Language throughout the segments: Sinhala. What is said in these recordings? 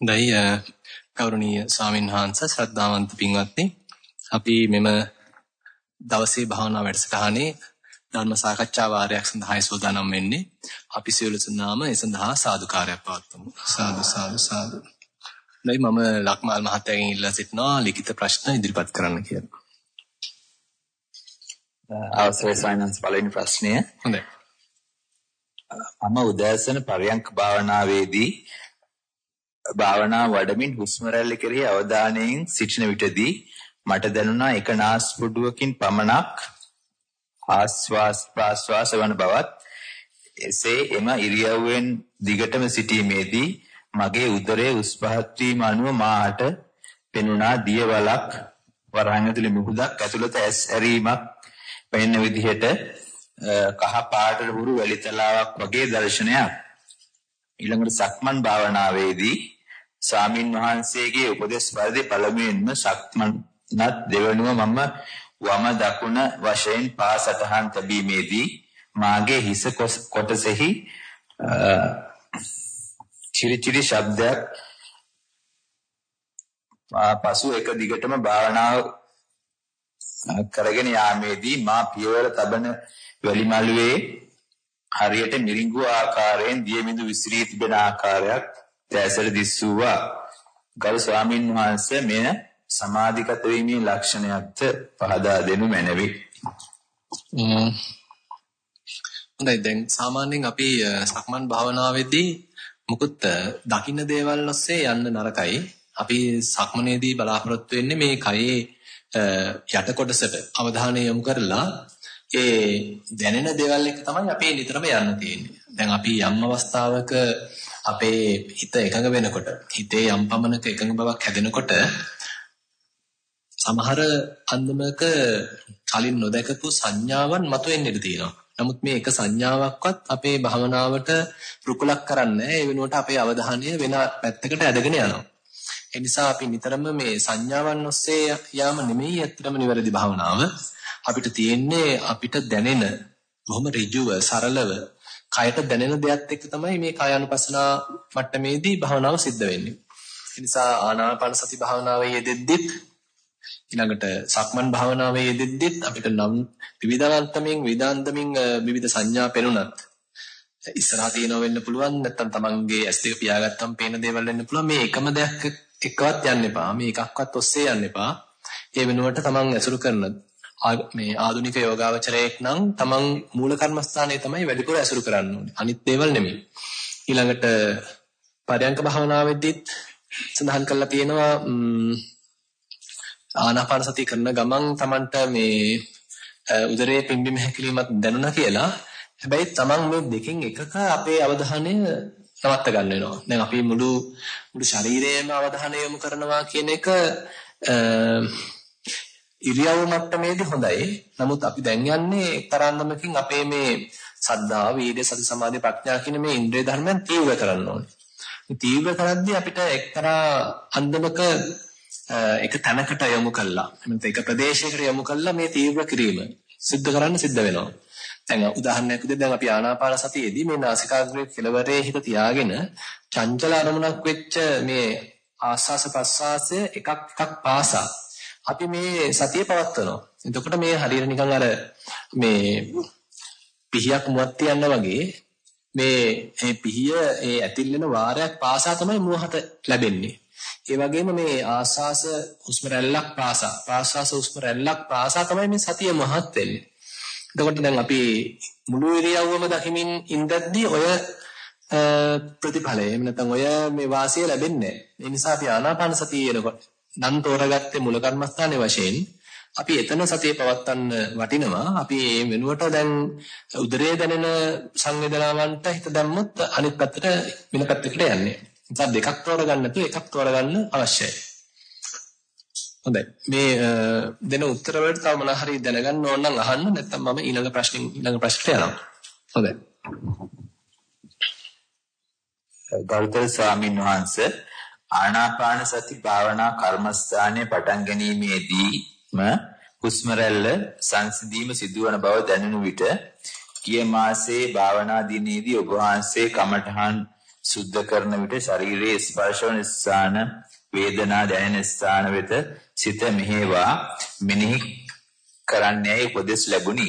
හොඳයි ගෞරවනීය ස්වාමීන් වහන්සේ ශ්‍රද්ධාවන්ත පින්වත්නි. අපි මෙම දවසේ භාවනා වැඩසටහනේ ධර්ම සාකච්ඡා වාරයක් සඳහායි සූදානම් වෙන්නේ. අපි සියලු දෙනාම ඒ සඳහා සාදුකාරයක් පවත්වමු. සාදු සාදු සාදු. නැයි මම ලක්මාල් මහත්තයාගෙන් ඉල්ලා සිටිනවා ලිඛිත ප්‍රශ්න ඉදිරිපත් කරන්න කියලා. අවසරයි සයිනන්ස් පළවෙනි ප්‍රශ්නය. හොඳයි. මම උදෑසන පරයන්ක භාවනාවේදී භාවනා වඩමින් හුස්ම රැල්ල කෙරෙහි අවධානයෙන් සිටින විටදී මට දැනුණා එක නාස්පුඩුවකින් පමණක් ආස්වාස් ප්‍රාස්වාස වන බවත්. එසේ එම ඉරියව්වෙන් දිගටම සිටීමේදී මගේ උදරයේ උස් පහත් වීම අනුව මාට පෙනුණා දියවලක් වරහන් ඇතුලේ මුහුදක් ඇතුළත ඇස් ඇරීමක් පෙනෙන විදිහට කහ පාටට හුරු වැලිතලාවක් වගේ දර්ශනයක්. ඊළඟට සක්මන් භාවනාවේදී ස්වාමින් වහන්සේගේ උපදෙස් පරිදි පළමුවෙන්ම සක්මන්ත් දෙවනුව මම වම දකුණ වශයෙන් පා සටහන් තැබීමේදී මාගේ හිස කොටසෙහි චිරිචිරි ශබ්දයක් පසු එක දිගටම භාවනාව කරගෙන යාමේදී මා පියවර තබන වැලිමලුවේ හරියට මිරිඟු ආකාරයෙන් දියමිඳු විසිරී තිබෙන ආකාරයක් දැසට දිස්සුවා. ගරු ස්වාමින් වහන්සේ මෙය සමාධිගත වීමේ ලක්ෂණයක්ද පහදා දෙනු මැනවි. හොඳයි දැන් සාමාන්‍යයෙන් අපි සක්මන් භාවනාවේදී මුකුත් දකින්න දේවල් ඔස්සේ යන්න නරකයි. අපි සක්මනේදී බලාපොරොත්තු වෙන්නේ මේ කයේ යට කොටසට අවධානය යොමු කරලා ඒ දැනෙන දේවල් එක තමයි අපි නිතරම යන්න තියෙන්නේ. දැන් අපි යම් අවස්ථාවක අපේ හිත එකඟ වෙනකොට හිතේ යම් පමණක එකඟ බවක් හැදෙනකොට සමහර අන්දමක කලින් නොදකපු සංඥාවන් මතුවෙන්න ඉඩ තියෙනවා. නමුත් මේ එක සංඥාවක්වත් අපේ භවනාවට රුකුලක් කරන්නේ ඒ වෙනුවට අපේ අවධානය වෙන පැත්තකට ඇදගෙන යනවා. ඒ නිසා අපි නිතරම මේ සංඥාවන් ඔස්සේ යාම නෙමෙයි ඇත්තටම නිවැරදි භවනාව. අපිට තියෙන්නේ අපිට දැනෙන බොහොම ඍජුව සරලව කයට දැනෙන දෙයක් එක්ක තමයි මේ කාය අනුපස්සනා මට්ටමේදී භවනාව සිද්ධ වෙන්නේ. ඒ නිසා ආනාපාන සති භාවනාවේ යෙදෙද්දිත් ඊළඟට සක්මන් භාවනාවේ යෙදෙද්දිත් අපිට නම් විවිධාන්තමින් විවිධාන්තමින් විවිධ සංඥා පෙනුනත් ඉස්සරහා තියෙනව වෙන්න පුළුවන් නැත්නම් තමන්ගේ ඇස් දෙක පියාගත්තම පේන දේවල් වෙන්න පුළුවන් මේ එකම දෙයක් එක්කවත් යන්න එපා මේ එකක්වත් ඔස්සේ යන්න එපා ඒ වෙනුවට තමන් ඇසුරු කරන මේ ආධුනික යෝගාවචරයෙක් නම් තමන් මූල කර්මස්ථානයේ තමයි වැඩිපුර ඇසුරු කරන්න ඕනේ. අනිත් දේවල් නෙමෙයි. ඊළඟට පරයන්ක භාවනාවෙදිත් සඳහන් කරලා තියෙනවා ආනාපාන සතිය කරන ගමන් තමන්ට මේ උදරයේ පිම්බීම හැකිලීමක් දැනුණා කියලා. හැබැයි තමන් මේ දෙකෙන් එකක අපේ අවධානය නවත්ත ගන්න වෙනවා. දැන් අපි මුළු මුළු ශරීරයේම අවධානය යොමු කරනවා කියන එක ඉරියව් මට්ටමේදී හොඳයි. නමුත් අපි දැන් යන්නේ එක්තරාන්දමකින් අපේ මේ සද්ධා, වීර්ය, සති, සමාධි, ප්‍රඥා කියන මේ ඉන්ද්‍රිය ධර්මයන් තීව්‍ර කරන්න ඕනේ. මේ තීව්‍ර කරද්දී අපිට එක්තරා අන්දමක එක තැනකට යොමු කළා. එමෙන්න එක ප්‍රදේශයකට යොමු කළා මේ තීව්‍ර කිරීම සිද්ධ කරන්න සිද්ධ වෙනවා. දැන් උදාහරණයක් විදිහට දැන් අපි ආනාපාන සතියේදී මේ නාසිකාග්‍රේ කෙළවරේ හිත තියාගෙන චංචල අරමුණක් වෙච්ච මේ ආස්වාස ප්‍රස්වාසය එකක් එකක් පාසා අපි මේ සතිය පවත්වනවා. එතකොට මේ හරියට නිකන් අර මේ පිහියක් මුවත් තියන්න වගේ මේ මේ පිහිය ඒ ඇතිල් වෙන වාරයක් පාසා තමයි මුවහත ලැබෙන්නේ. ඒ වගේම මේ ආස්වාස හුස්ම රැල්ලක් පාසා ප්‍රාස්වාස හුස්ම රැල්ලක් පාසා තමයි මේ සතිය මහත් වෙන්නේ. එතකොට දැන් අපි මුළු ඉරියව්වම දකිමින් ඉඳද්දී ඔය ප්‍රතිඵලය එහෙම නැත්නම් ඔය මේ වාසිය ලැබෙන්නේ නැහැ. ඒ නිසා අපි ආනාපාන සතිය එනකොට නම් තෝරගත්තේ මුල කර්මස්ථානයේ වශයෙන් අපි එතන සතිය පවත්වන්න වටිනවා. අපි මේ වෙනුවට දැන් උදරයේ දැනෙන සංවේදනාවන්ට හිත දැම්මොත් අනිත් පැත්තට වෙන පැත්තකට යන්නේ. නිසා දෙකක් තෝරගන්න නැතුව එකක් තෝරගන්න අවශ්‍යයි. හොඳයි. මේ දෙන උත්තර වලට තව මොනවා හරි දැනගන්න ඕන නම් අහන්න නැත්නම් මම ඊළඟ ප්‍රශ්නෙන් ඊළඟ ප්‍රශ්නට යනවා. හොඳයි. ගෞතම ස්වාමීන් වහන්සේ ආනාපාන සති භාවනා කර්මස්ථානයේ පටන් ගැනීමේදීම හුස්ම රැල්ල සංසිඳීම සිදුවන බව දැනුණු විට කිය මාසයේ භාවනා දිනේදී ඔබ වහන්සේ කමඨහන් සුද්ධ කරන විට ශරීරයේ ස්පර්ශ වන ස්ථාන වේදනා දැනෙන ස්ථාන වෙත සිත මෙහෙවා මෙනෙහි කරන්නයි උපදෙස් ලැබුණි.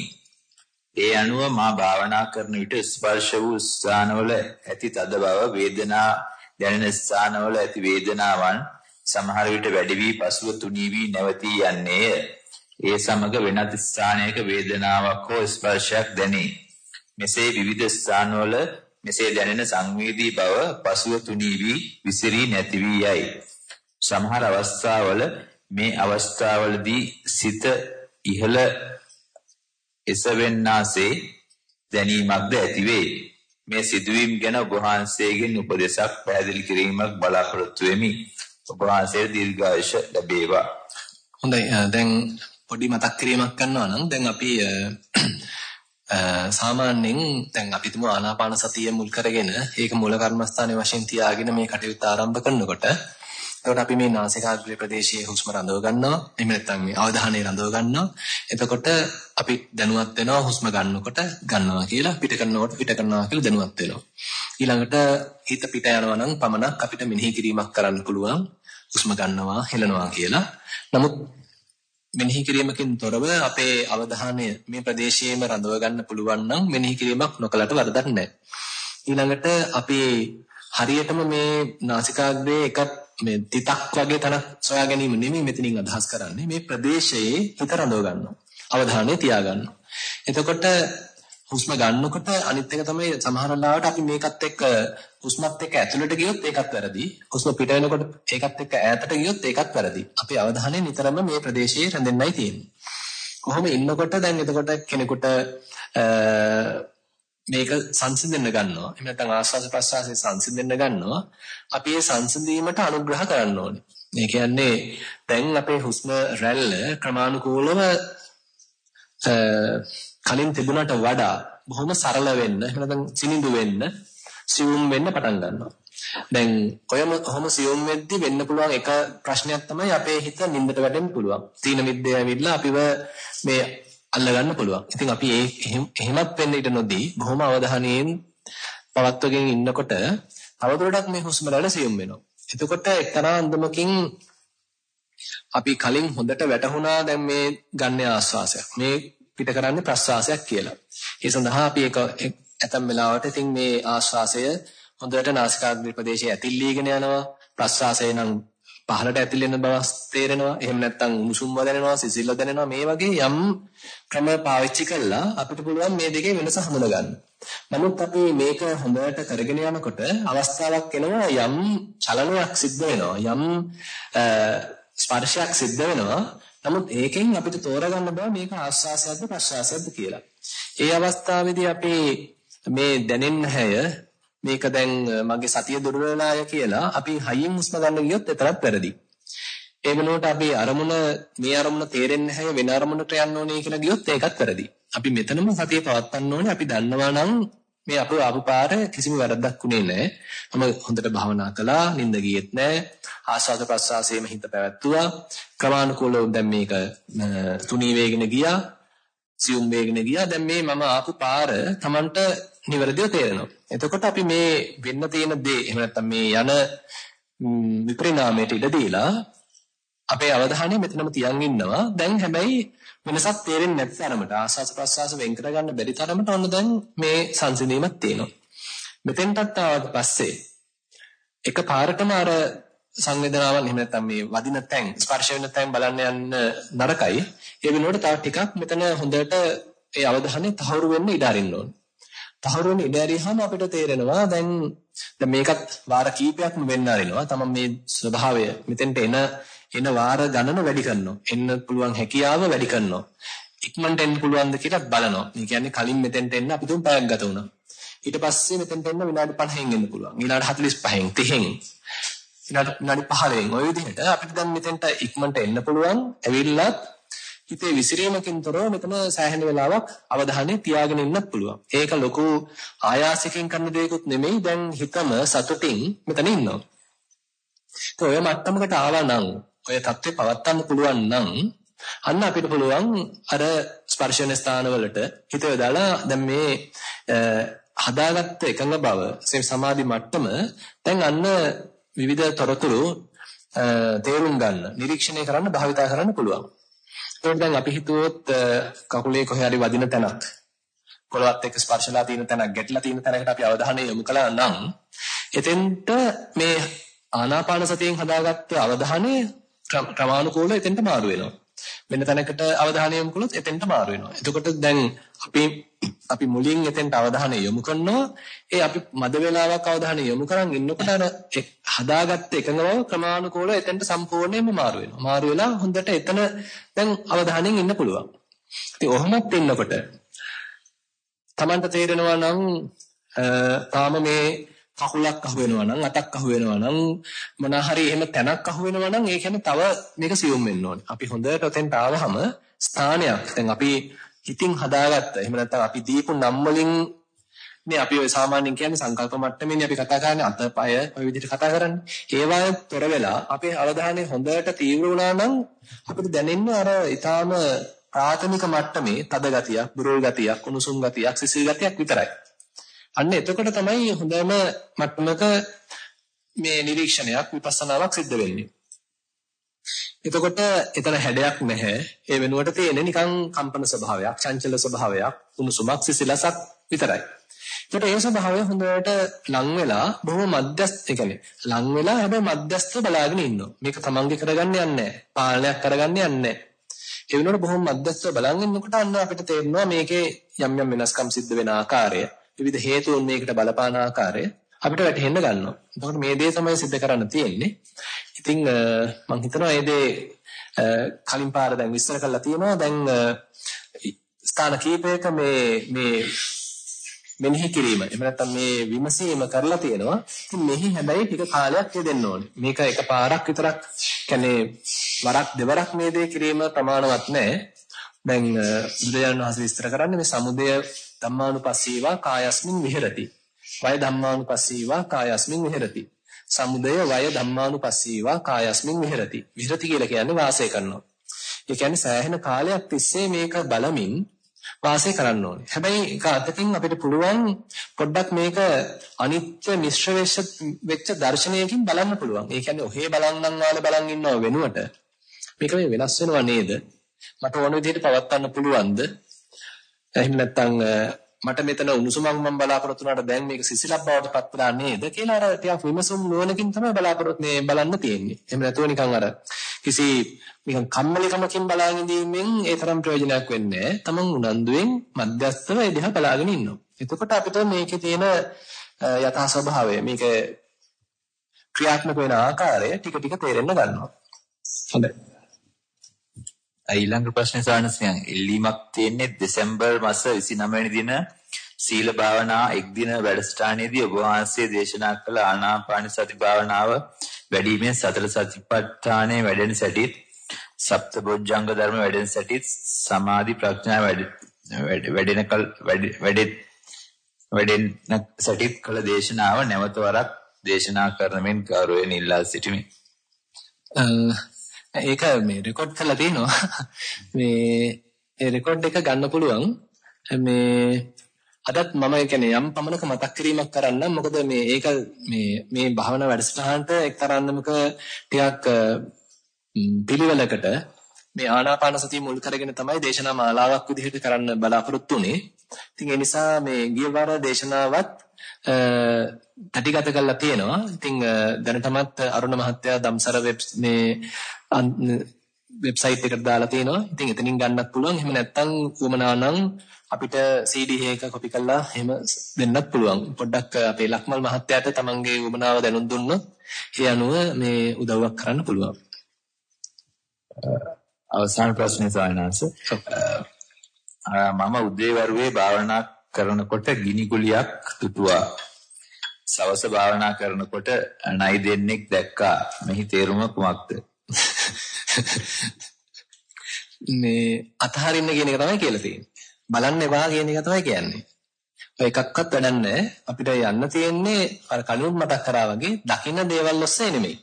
ඒ අනුව මා භාවනා කරන විට ස්පර්ශ වූ ස්ථානවල ඇති තද බව වේදනා දැනෙන ස්ථානවල ඇති වේදනාවන් සමහර විට වැඩි වී පසුව තුනී වී නැවතී යන්නේය. ඒ සමග වෙනත් ස්ථානයක වේදනාවක් හෝ ස්පර්ශයක් දැනේ. මෙසේ විවිධ ස්ථානවල මෙසේ දැනෙන සංවේදී බව පසුව තුනී වී විසිරී නැති වී යයි. සමහර අවස්ථාවල මේ අවස්ථාවලදී සිත ඉහළ එසවෙන්නාසේ දැනීමක්ද ඇතිවේ. මේ සිදුවීම් ගැන ඔබ වහන්සේගෙන් උපදේශක් පැහැදිලි කිරීමක් බලාපොරොත්තු වෙමි. ඔබ වහන්සේට දීර්ඝායුෂ ලැබේවා. හොඳයි දැන් පොඩි මතක් කිරීමක් කරනවා නම් දැන් අපි සාමාන්‍යයෙන් දැන් අපි තුමු ආනාපාන සතිය මුල් කරගෙන ඒක මූල කර්මස්ථානයේ වශයෙන් තියාගෙන මේ කටයුත්ත ආරම්භ කරනකොට එතකොට අපි මේ නාසිකාග්‍රේ ප්‍රදේශයේ හුස්ම රඳව ගන්නවා. එහෙම නැත්නම් මේ අවධානය රඳව ගන්නවා. එතකොට අපි දැනුවත් වෙනවා හුස්ම ගන්නකොට ගන්නවා කියලා, පිට කරනකොට පිට කරනවා කියලා දැනුවත් වෙනවා. ඊළඟට හිත පිට යනවා නම් පමණක් අපිට මෙනෙහි කිරීමක් කරන්න පුළුවන්. හුස්ම ගන්නවා, හෙලනවා කියලා. නමුත් මෙනෙහි කිරීමකින් තොරව අපේ අවධානය මේ ප්‍රදේශයේම රඳව ගන්න පුළුවන් නම් මෙනෙහි කිරීමක් නොකලට වරදක් නැහැ. ඊළඟට අපි හරියටම මේ නාසිකාග්‍රේ එක මේ තිතක් වගේ තනක් සොයා ගැනීම නෙමෙයි මෙතනින් අදහස් කරන්නේ මේ ප්‍රදේශයේ හිත රඳව ගන්නවා. අවධානය තියා ගන්නවා. එතකොට හුස්ම ගන්නකොට අනිත් එක තමයි සමහර ලාවට අපි මේකත් එක්ක හුස්මත් එක්ක ඇතුළට ගියොත් ඒකත් වැරදි. හුස්ම පිට වෙනකොට ඒකත් එක්ක ඈතට ගියොත් ඒකත් වැරදි. අපේ අවධානය නිතරම මේ ප්‍රදේශයේ රැඳෙන්නයි තියෙන්නේ. කොහොම ඉන්නකොට දැන් එතකොට කෙනෙකුට මේක සංසිඳෙන්න ගන්නවා. එහෙම නැත්නම් ආස්වාද ප්‍රසආසයේ සංසිඳෙන්න ගන්නවා. අපි ඒ සංසිඳීමට අනුග්‍රහ කරන්න ඕනේ. මේ කියන්නේ දැන් අපේ හුස්ම රැල්ල ක්‍රමානුකූලව කලින් තිබුණට වඩා බොහොම සරල වෙන්න, එහෙම නැත්නම් සිනිඳු වෙන්න, සියුම් වෙන්න පටන් ගන්නවා. දැන් ඔයම කොහොම සියුම් වෙද්දි වෙන්න පුළුවන් එක ප්‍රශ්නයක් තමයි අපේ හිත නින්දට වැටෙන්න පුළුවන්. තීන මිද්දේ ඇවිල්ලා අපිව මේ අල්ලගන්න පුළුවන්. ඉතින් අපි ඒ එහෙමත් වෙන්න ඉඩ නොදී බොහොම අවධානයෙන් පවත්වගෙන ඉන්නකොට තවදුරටත් මේ හුස්ම රැල්ල සියුම් වෙනවා. එතකොට එක්තරා අන්දමකින් අපි කලින් හොඳට වැටහුණා දැන් මේ ගන්න ආස්වාසයක්. මේ පිට කරන්නේ ප්‍රස්වාසයක් කියලා. ඒ සඳහා අපි ඒක ඇතම් වෙලාවට ඉතින් මේ ආස්වාසය හොඳට නාසිකාග්‍රේ ප්‍රදේශයේ ඇතිල්ලීගෙන යනවා. ප්‍රස්වාසය නම් පහළට ඇතිල් වෙන බව තේරෙනවා. එහෙම නැත්නම් උණුසුම්ව දැනෙනවා, සිසිල්ව දැනෙනවා. මේ වගේ යම් ක්‍රම පාවිච්චි කළා අපිට පුළුවන් මේ දෙකේ වෙනස හඳුනගන්න. නමුත් අපි මේක හොඳට කරගෙන යනකොට අවස්ථාවක් එනවා යම් චලනයක් සිද්ධ වෙනවා. යම් ස්පර්ශයක් සිද්ධ වෙනවා. නමුත් ඒකෙන් අපිට තෝරගන්න බෑ මේක ආස්වාසයක්ද ප්‍රසආසයක්ද කියලා. ඒ අවස්ථාවේදී අපි මේ දැනෙන්න හැය මේක දැන් මගේ සතිය දුර්වල වෙලාය කියලා අපි හයියෙන් හුස්ම ගන්න ගියොත් එතරම් වැරදි. ඒ වෙනුවට අපි අරමුණ මේ අරමුණ තේරෙන්නේ නැහැ වෙන අරමුණට යන්න ඕනේ කියලා ගියොත් ඒකත් වැරදි. අපි මෙතනම සතිය පවත්වන්න ඕනේ. අපි දන්නවා නම් මේ අපේ ආපු පාර කිසිම වැරද්දක් උනේ නැහැ. මම හොඳට භාවනා කළා, නිින්ද ගියෙත් නැහැ. ආස්වාද ප්‍රසආසයේම හිත පැවැත්තුවා. ක්‍රමානුකූලව දැන් මේක තුනී වේගෙන ගියා. සියුම් වේගෙන ගියා. දැන් මේ මම ආපු පාර Tamanට නිවැරදිව තේරෙනවා. එතකොට අපි මේ වෙන්න තියෙන දේ එහෙම නැත්නම් මේ යන විපරිණාමයට ඉඩ දීලා අපේ අවධානය මෙතනම තියන් ඉන්නවා. දැන් හැබැයි වෙනසක් තේරෙන්නේ නැති තරමට ආස්වාස ප්‍රස්වාස වෙන් කරගන්න බැරි තරමට ඔන්න දැන් මේ සංසිඳීමක් තියෙනවා. මෙතෙන්ටත් ආවට පස්සේ එක පාරටම අර සංවේදනාවන් එහෙම නැත්නම් මේ වදින තැන් ස්පර්ශ වෙන තැන් බලන්න යන්න නරකයි. ඒ වෙනුවට තව ටිකක් මෙතන හොඳට ඒ අවධානය තහවුරු වෙන්න ඉඩ අරින්න ඕනේ. තහවුරු වෙන්න ඉඩ ඇරියාම අපිට තේරෙනවා දැන් දැන් මේකත් වාර කීපයක්ම වෙන්න ආරිනවා. තමන් මේ ස්වභාවය මෙතෙන්ට එන එන වාර ගණන වැඩි කරනවා. එන්න පුළුවන් හැකියාව වැඩි කරනවා. ඉක්මනට එන්න පුළුවන්ද කියලා බලනවා. මේ කියන්නේ කලින් මෙතෙන්ට එන්න අපි තුන් පැයක් ගත වුණා. ඊට පස්සේ මෙතෙන්ට එන්න විනාඩි 50න් එන්න පුළුවන්. ඊළඟ 45න් 30න් විනාඩි 15න් ওই විදිහට අපිට දැන් මෙතෙන්ට ඉක්මනට එන්න පුළුවන්. ඇවිල්ලත් හිතේ විසිරීමකින් තොරව මෙතන සෑහෙන වෙලාවක් අවධානය තියාගෙන ඉන්නත් පුළුවන්. ඒක ලොකු ආයාසකින් කරන දෙයක්වත් නෙමෙයි. දැන් හිතම සතුටින් මෙතන ඉන්නවා. ඒ ඔය මට්ටමකට ආවා නම් ඔය தත්ත්වේ පවත්වන්න පුළුවන් නම් අන්න අපිට පුළුවන් අර ස්පර්ශන ස්ථානවලට හිත යොදාලා දැන් මේ හදාගත්ත එකඟ බව සමාධි මට්ටම දැන් අන්න විවිධ තොරතුරු තේරුම් ගන්න නිරීක්ෂණය කරන්න භාවිතා කරන්න පුළුවන්. ඒකට දැන් අපි හිතුවොත් කකුලේ කොහේ හරි වදින තැනක් පොළවත් එක්ක ස්පර්ශලා තියෙන තැනක් ගැටලා තියෙන තැනකට අපි අවධානය යොමු කළා නම් එතෙන්ට මේ ආනාපාන සතියෙන් හදාගත්ත අවධානය ක්‍රමානුකූලව එතෙන්ට මාරු වෙනවා. වෙන තැනකට අවධානය යොමු කළොත් එතෙන්ට මාරු වෙනවා. එතකොට දැන් අපි අපි මුලින් එතෙන්ට අවධානය යොමු කරනවා. ඒ අපි මද වේලාවක් අවධානය යොමු කරන් ඉන්නකොට අර හදාගත්ත එකඟ බව ක්‍රමානුකූලව එතෙන්ට සම්පූර්ණයෙන්ම මාරු වෙනවා. මාරු වෙලා හොඳට එතන දැන් අවධානයෙන් ඉන්න පුළුවන්. ඉතින් ඔහොමත් ඉන්නකොට Tamanට තේරෙනවා නම් තාම මේ කකුලක් අහු වෙනවා නම් අතක් අහු වෙනවා නම් මොන හරි එහෙම තැනක් අහු වෙනවා නම් ඒ කියන්නේ තව මේක සියුම් වෙන්න ඕනේ. අපි හොඳට ඔතෙන්ට ආවහම ස්ථානයක් දැන් අපි හිතින් හදාගත්ත. එහෙම නැත්නම් අපි දීපු නම් වලින් නේ අපි ඔය සාමාන්‍යයෙන් කියන්නේ සංකල්ප මට්ටමේනේ අපි කතා කරන්නේ අත පය ඔය විදිහට කතා කරන්නේ. ඒවායෙන් තොර වෙලා අපේ අවධානය හොඳට තීව්‍ර වුණා නම් අපිට දැනෙන්නේ අර ඊටාම ප්‍රාථමික මට්ටමේ තද ගතියක්, බුරුල් ගතියක්, උණුසුම් ගතියක්, සිසිල් ගතියක් විතරයි. අන්න එතකොට තමයි හොඳම මට්ටමක මේ නිරීක්ෂණයක් විපස්සනාවක් සිද්ධ වෙන්නේ. එතකොට එතන හැඩයක් නැහැ. ඒ වෙනුවට තියෙන්නේ නිකන් කම්පන ස්වභාවයක්, චංචල ස්වභාවයක්, උණුසුමක් සිසිලසක් විතරයි. ඒකට ඒ ස්වභාවය හොඳට ලං වෙලා බොහොම මධ්‍යස්ථ, ඒ කියන්නේ ලං වෙලා හැබැයි මධ්‍යස්ථ බලාගෙන ඉන්නවා. මේක තමන්ගේ කරගන්න යන්නේ නැහැ. පාලනයක් කරගන්න යන්නේ නැහැ. ඒ වෙනුවට බොහොම මධ්‍යස්ථව බලන් ඉන්නකොට අන්න අපිට තේරෙනවා මේකේ යම් යම් වෙනස්කම් සිද්ධ වෙන ආකාරය. විවිධ හේතුන් මේකට බලපාන ආකාරය අපිට වැටහෙන්න ගන්නවා. එතකොට මේ දේ තමයි सिद्ध කරන්න තියෙන්නේ. ඉතින් මම හිතනවා මේ දේ කලින් පාර දැන් විස්තර කරලා තියෙනවා. දැන් ස්ථාන කීපයක මේ මේ මෙනෙහි කිරීම. එහෙම නැත්නම් මේ විමසීම කරලා තියෙනවා. ඉතින් මෙහි හැබැයි ටික කාලයක් යෙදෙන්න ඕනේ. මේක එකපාරක් විතරක් කියන්නේ වරක් දෙවරක් මේ දේ කිරීම ප්‍රමාණවත් නැහැ. දැන් බුදුරජාණන් වහන්සේ විස්තර කරන්නේ මේ සමුදය ධම්මානුපස්සීවා කායස්මින් විහෙරති. වය ධම්මානුපස්සීවා කායස්මින් විහෙරති. සමුදය වය ධම්මානුපස්සීවා කායස්මින් විහෙරති. විහෙරති කියලා කියන්නේ වාසය කරනවා. ඒ කියන්නේ සෑහෙන කාලයක් තිස්සේ මේක බලමින් වාසය කරන්න ඕනේ. හැබැයි ඒක අතකින් අපිට පුළුවන් පොඩ්ඩක් මේක අනිත්‍ය මිශ්‍ර වෙච්ච දර්ශනයකින් බලන්න පුළුවන්. ඒ කියන්නේ ඔහේ බලන්නම් වාලේ බලන් ඉන්නව වෙනුවට මේක මේ වෙනස් වෙනව නේද? මට ඕන විදිහට පවත්වන්න පුළුවන්ද? එහෙම නැත්නම් මට මෙතන උණුසුමක් මම බලාපොරොත්තු වුණාට දැන් මේක සිසිලක් බවට පත් වෙලා නේද කියලා අර ටිකක් විමසුම් නුවණකින් තමයි බලාපොරොත්තු මේ බලන්න තියෙන්නේ. එහෙම නැතුව නිකන් අර කිසි නිකන් කම්මැලිකමකින් බලාගෙන ඉඳීමෙන් ඒ තරම් ප්‍රයෝජනයක් වෙන්නේ නැහැ. තමන් උනන්දුවෙන් මධ්‍යස්ථව ඒ දිහා බලාගෙන ඉන්නවා. එතකොට අපිට මේකේ තියෙන යථා ස්වභාවය මේක ක්‍රියාත්මක වෙන ආකාරය ටික ටික තේරෙන්න ගන්නවා. හොඳයි. ඊළඟ ප්‍රශ්නේ සානසියන් ඉල්ලීමක් තියෙන්නේ දෙසැම්බර් මාස 29 වෙනි දින සීල භාවනා එක් දින වැඩසටහනේදී ඔබ වහන්සේ දේශනා කළ ආනාපාන සති භාවනාව වැඩිමෙන් සතර සතිපට්ඨානයේ වැඩෙන සැටිත් සප්තබොජ්ජංග ධර්ම වැඩෙන සැටිත් සමාධි ප්‍රඥා වැඩෙන කල වැඩෙත් වැඩෙන සැටිත් කළ දේශනාව නැවත වරක් දේශනා කරන මෙන් ගෞරවයෙන් ඉල්ලා සිටිමි. ඒක මේ රෙකෝඩ් කරලා තිනවා. මේ ඒ රෙකෝඩ් එක ගන්න පුළුවන්. මේ අදත් මම කියන්නේ යම් පමණක මතක් කිරීමක් කරන්නම්. මොකද මේ ඒක මේ මේ භාවනා වැඩසටහනට එක්තරාන්දමක ටිකක් පිළිවෙලකට මේ ආනාපාන සතිය මුල් කරගෙන තමයි දේශනා මාලාවක් විදිහට කරන්න බලාපොරොත්තු වෙන්නේ. ඉතින් ඒ නිසා මේ ගියවර දේශනාවත් තටිගත කරලා තියෙනවා. ඉතින් දැනටමත් අරුණ මහත්තයා දම්සර වෙබ් මේ වෙබ්සයිට් එකට දාලා තියෙනවා. ඉතින් එතනින් ගන්නත් පුළුවන්. එහෙම නැත්නම් උවමනා නම් අපිට CD එක කොපි කරලා එහෙම දෙන්නත් පුළුවන්. පොඩ්ඩක් අපේ ලක්මල් මහත්තයාට තමන්ගේ උවමනාව දැනුම් දුන්නොත් ඒ අනුව මේ උදව්වක් කරන්න පුළුවන්. අවසාන ප්‍රශ්නේ සායනාංශ මම උදේවරුේ භාවනා කරනකොට ගිනි ගුලියක් තුතුවා සවස භාවනා කරනකොට නයි දෙන්නෙක් දැක්කා. මෙහි තේරුම කුමක්ද? මේ අතහරින්න කියන එක තමයි කියලා තියෙන්නේ. බලන්න එපා කියන එක තමයි කියන්නේ. ඔය එකක්වත් වැඩන්නේ අපිට යන්න තියෙන්නේ අර කලින් මතක් කරා වගේ දකින්න දේවල් ඔස්සේ නෙමෙයි.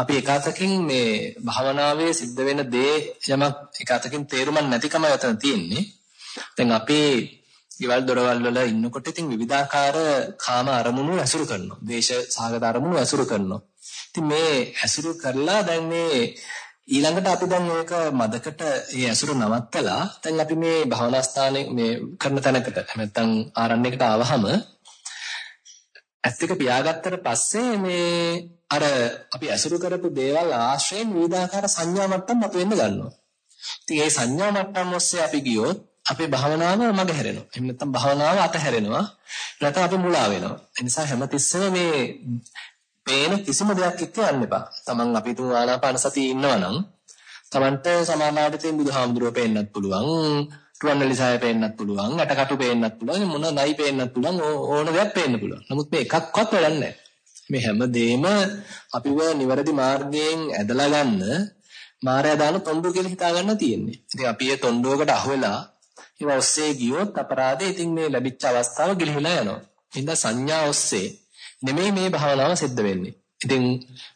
අපි එකතකින් මේ භාවනාවේ සිද්ධ වෙන දේ යමක් එකතකින් තේරුමක් නැතිකම යතන තියෙන්නේ. දැන් අපි ගෙවල් දොරවල් වල ඉන්නකොට ඉතින් විවිධාකාර කාම අරමුණු ඇසුරු කරනවා. ද්වේෂ සහගත අරමුණු ඇසුරු කරනවා. ඉතින් මේ ඇසුරු කරලා දැන් මේ ඊළඟට අපි දැන් මේක මදකට ඒ ඇසුර නවත්තලා දැන් අපි මේ භවනා ස්ථානයේ මේ කරන තැනකට නැත්නම් ආරණ්‍යයකට ආවහම ඇස් දෙක පියාගත්තට පස්සේ මේ අර අපි ඇසුරු කරපු දේවල් ආශ්‍රයෙන් විවිධාකාර සංඥා මට්ටම් මතුවෙන්න ගන්නවා. ඉතින් මේ සංඥා මට්ටම් ඔස්සේ අපි ගියොත් අපේ භාවනාව මග හැරෙනවා. එහෙම නැත්නම් භාවනාව අතහැරෙනවා. නැත්නම් අපි මුලා වෙනවා. ඒ නිසා හැමතිස්සෙම මේ පේන කිසිම දෙයක් එක්ක යන්න එපා. Taman අපි තුන් ආනාපාන සතිය ඉන්නවා නම් Tamanට සමානාවට තියෙන බුදුහාමුදුරුව පේන්නත් පුළුවන්. රුවන්වැලිසෑය පේන්නත් පුළුවන්. ඇටකටු පේන්නත් පුළුවන්. මොන නයි පේන්නත් පුළුවන්. ඕන දෙයක් පේන්න පුළුවන්. නමුත් මේ එකක්වත් වැඩක් නැහැ. මේ හැම දෙෙම අපිව නිවැරදි මාර්ගයෙන් ඇදලා ගන්න මායя දාන තොණ්ඩු කියලා හිතා ගන්න තියෙන්නේ. ඉතින් අපි ඒ තොණ්ඩුවකට අහු වෙලා ඒව ඔස්සේ ගියොත් අපරාධේ ඉතින් මේ ලැබිච්ච අවස්ථාව ගිලිහිලා යනවා. ඉතින් සංඥා ඔස්සේ නෙමෙයි මේ භාවනාව සිද්ධ වෙන්නේ. ඉතින්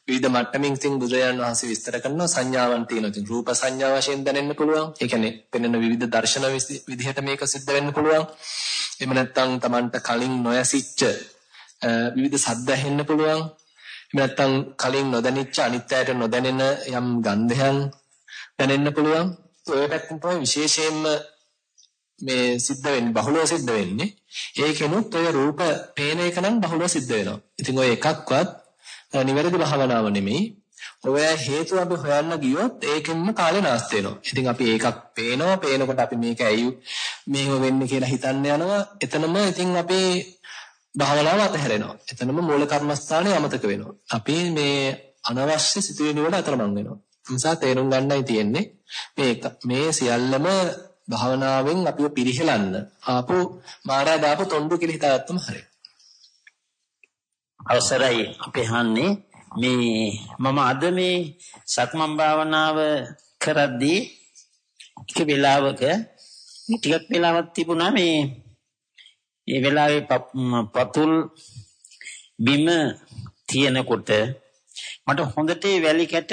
විවිධ මට්ටමින් ඉතින් බුදුරජාණන් වහන්සේ විස්තර කරනවා සංඥාවන් තියෙනවා. ඉතින් රූප සංඥා වශයෙන් දැනෙන්න පුළුවන්. ඒ කියන්නේ පෙනෙන විවිධ දර්ශන විදිහට මේක සිද්ධ වෙන්න පුළුවන්. එහෙම නැත්නම් Tamanට කලින් නොයසිච්ච විවිධ සද්ද ඇහෙන්න පුළුවන්. එහෙම නැත්නම් කලින් නොදැනිච්ච අනිත්‍යයට නොදැනෙන යම් ගන්ධයන් දැනෙන්න පුළුවන්. ඔය පැත්තෙන් තමයි විශේෂයෙන්ම මේ සිද්ධ වෙන්නේ බහුලව සිද්ධ වෙන්නේ. ඒකෙනුත් ඔය රූප පේන එක නම් බහුලව සිද්ධ වෙනවා. ඉතින් ඔය එකක්වත් නිවැරදි භාවනාව නෙමෙයි. ඔය හේතු අපි හොයන්න ගියොත් ඒකෙන්ම කාලේ නාස්ති වෙනවා. ඉතින් අපි ඒකක් පේනවා. පේනකොට අපි මේක ඇයි මේව වෙන්නේ කියලා හිතන්න යනවා. එතනම ඉතින් අපේ භාවනාව අතහැරෙනවා. එතනම මූල කර්මස්ථානේ අමතක වෙනවා. අපි මේ අනවශ්‍ය සිතුවිලි වල අතරමං වෙනවා. නිසා තේරුම් ගන්නයි තියෙන්නේ මේ මේ සියල්ලම භාවනාවෙන් අපිව පිරිහෙලන්න ආපු මාරා දාපු තොණ්ඩු කියලා හිතාගත්තම හරියි. අවසරයි අපේ හන්නේ මේ මම අද මේ සක්මන් භාවනාව කරද්දී එක වෙලාවක ටිකක් වෙලාවක් තිබුණා මේ ඒ වෙලාවේ පතුල් බිම තියෙනකොට මට හොඳට වැලි කැට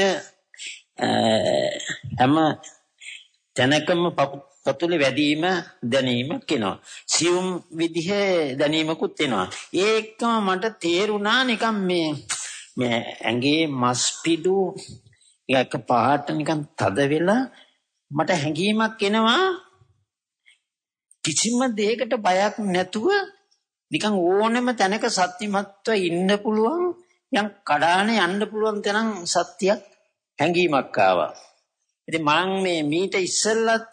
හැම තැනකම පතුලේ වැදීම දැනීමක් එනවා. සියුම් විදිහේ දැනීමකුත් එනවා. ඒකම මට තේරුණා නිකන් මේ මේ ඇඟේ මස් පිඩු එක පාට නිකන් තද වෙලා මට හැඟීමක් එනවා කිසිම දෙයකට බයක් නැතුව නිකන් ඕනෙම තැනක සත්‍යමත්ව ඉන්න පුළුවන් යම් කඩානේ යන්න පුළුවන් තරම් සත්‍යයක් හැඟීමක් ආවා. ඉතින් මම මේ මීට ඉස්සෙල්ලත්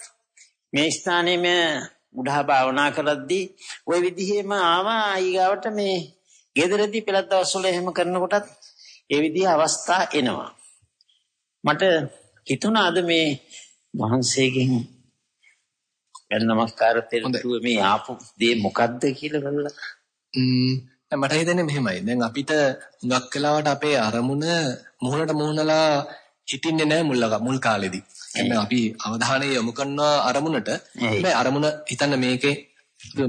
මේ ස්ථානයේ මේ උඩහා භාවනා කරද්දී ওই විදිහේම ආවා ඊගාවට මේ ගෙදරදී පෙළත් දවස්වල එහෙම කරනකොටත් ඒ විදිහ අවස්ථා එනවා. මට හිතුණාද මේ වහන්සේගෙන් එල් නමස්කාර පෙරතුව මේ ආපු දේ මොකද්ද කියලා බලලා මට හිතෙන්නේ මෙහෙමයි. දැන් අපිට හුඟක් වෙලාවට අපේ අරමුණ මුහුණට මුහුණලා හිටින්නේ නැහැ මුල් මුල් කාලෙදී. එන්න අපි අවධානය යොමු කරන අරමුණට හැබැයි අරමුණ හිතන්න මේකේ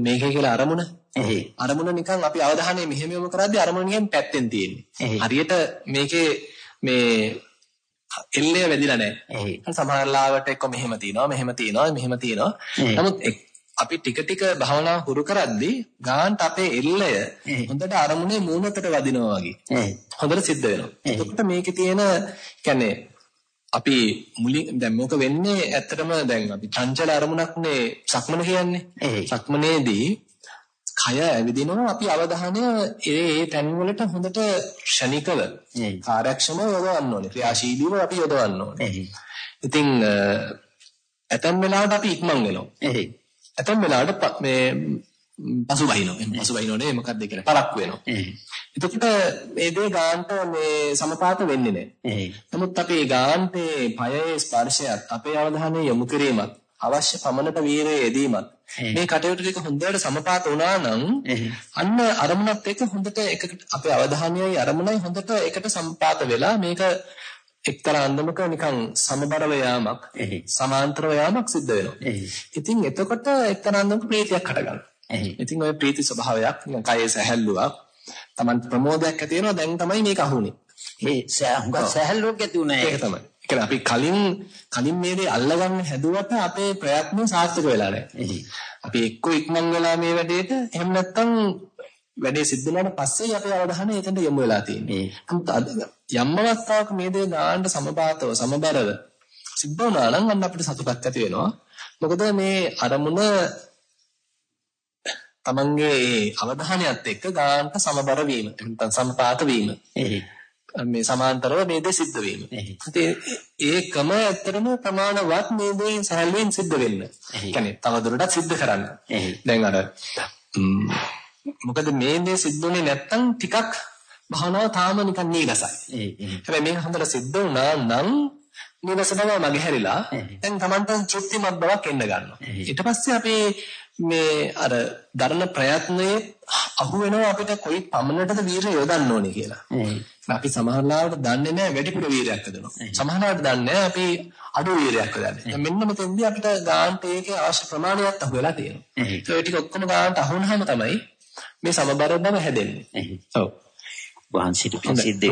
මේකේ කියලා අරමුණ අරමුණ නිකන් අපි අවධානය මෙහෙම යොමු කරද්දී අරමුණ නිකන් පැත්තෙන් තියෙන්නේ. හරියට මේකේ මේ එල්ලේ වැදිලා නැහැ. සමහරලාවට එක්ක මෙහෙම තියනවා මෙහෙම තියනවා මෙහෙම තියනවා. නමුත් අපි ටික ටික භවනා හුරු කරද්දී ගාන්ට අපේ එල්ලය හොඳට අරමුණේ මූණකට වදිනවා වගේ. හොඳට සිද්ධ වෙනවා. එතකොට මේකේ තියෙන කියන්නේ අපි මුලින් දැන් මොක වෙන්නේ ඇත්තටම දැන් අපි චංචල අරමුණක්නේ සක්මන කියන්නේ. සක්මනේදී කය ඇවිදිනවා අපි අවධානය ඒ ඒ තැන් වලට හොඳට ක්ෂණිකව කාර්යක්ෂමව යොදවන්න ඕනේ. ක්‍රියාශීලීව අපි යොදවන්න ඕනේ. ඉතින් ඇතැම් වෙලාවට අපි ඉක්මන් වෙනවා. ඇතැම් වෙලාවට මේ පසුබහිනවා. එහෙනම් පසුබහිනෝනේ මොකක්ද කියලා පරක්කු වෙනවා. එතකොට මේ දේ ගාන්ට මේ සමපාත වෙන්නේ නැහැ. නමුත් අපි ගාන්ටේ පයේ ස්පර්ශයත් අපේ අවධානය යොමු කිරීමත් අවශ්‍ය පමණට වීරයේ යෙදීමත් මේ කටයුතු ටික හොඳට සමපාත වුණා නම් අන්න අරමුණත් එක්ක හොඳට එකට අපේ අවධානයයි අරමුණයි හොඳට එකට සම්පාත වෙලා මේක එක්තරා අන්දමක නිකන් සමබරව යාමක් සමාන්තරව යාමක් සිද්ධ වෙනවා. ඉතින් එතකොට එක්තරා අන්දමක ප්‍රීතියක් හටගන්නවා. ඉතින් ওই ප්‍රීති ස්වභාවයක් නිකන් කයේ සැහැල්ලුවක් Taman ප්‍රමෝදයක් ඇති වෙනවා දැන් තමයි මේක අහුනේ. ඒ සැහැල්ලුවක් ඇති උනේ. ඒක තමයි. කියන්නේ අපි කලින් කලින් මේ දේ අල්ලගන්න හැදුවට අපේ ප්‍රයත්න සාර්ථක වෙලා නැහැ. අපි එක්ක ඉක්මන් වෙලා මේ වැඩේට එහෙම නැත්නම් වැඩේ සිද්ධ වුණාට පස්සේ අපේ අවධානය එතනට යොමු වෙලා තියෙන්නේ. යම් අවස්ථාවක මේ දේ ගානට සමපාතව සමබරව සිද්ධ වුණා නම් අන්න අපිට සතුටක් ඇති වෙනවා. මොකද මේ අරමුණ තමන්ගේ අවධානයත් එක්ක ගානට සමබර වීම නැත්නම් සමපාත වීම. මේ සමාන්තරව මේ දේ සිද්ධ වීම. ඒකම ඇත්තටම ප්‍රමාණවත් මේ දේ සැලෙන් සිද්ධ වෙන්න. ඒ කියන්නේ තවදුරටත් සිද්ධ කරන්න. දැන් අර මොකද මේ දේ සිද්ධුනේ නැත්තම් ටිකක් භාවනාව තාම නිකන් නීරසයි. හැබැයි මේක හොඳට සිද්ධ වුණා නම් නීරස බව මගේ හැරිලා දැන් Tamanට තෘප්තිමත් බවක් එන්න ගන්නවා. ඊට පස්සේ අපි මේ අර දරන ප්‍රයත්නයේ අහු වෙනවා අපිට කොයි පමණටද වීරිය යොදන්න ඕනේ කියලා. අපි සමහරවිට දන්නේ නැහැ වැඩිපුර වීරයක් හදනවා. සමහරවිට දන්නේ අපි අඩු වීරයක් හදන්නේ. මෙන්න මෙතෙන්දී අපිට ගාන්ට ඒකේ අවශ්‍ය ප්‍රමාණයක් අහු වෙලා තියෙනවා. ඒ ටික ඔක්කොම ගාන්ට අහුනහම තමයි මේ සමබර බව හැදෙන්නේ. ඔව්. වහන්සිට පිසිද්ද.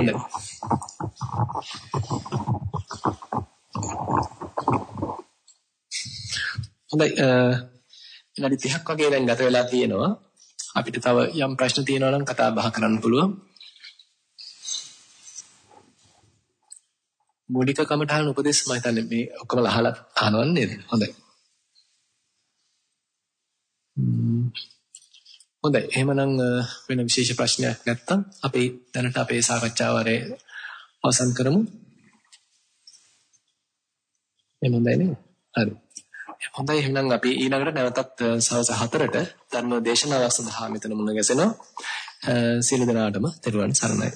හොඳයි විනාඩි 30ක් වගේ දැන් ගත වෙලා තියෙනවා. අපිට තව යම් ප්‍රශ්න තියෙනවා නම් කතා බහ කරන්න පුළුවන්. මූලික කමඨහන උපදේශ මම හිතන්නේ මේ ඔක්කොම අහලා අහනවද නේද? හොඳයි. හොඳයි. එහෙමනම් වෙන විශේෂ ප්‍රශ්නයක් නැත්නම් අපි දැනට අපේ සාකච්ඡාව වරේ අවසන් කරමු. එහෙනම් හොඳයි නේද? හරි. හොඳයි එහෙනම් අපි ඊළඟට නැවතත් සවස් 4ට ධර්ම දේශනාවක් සඳහා මෙතන මුණ ගැසෙනවා. සියලු දෙනාටම තෙරුවන් සරණයි.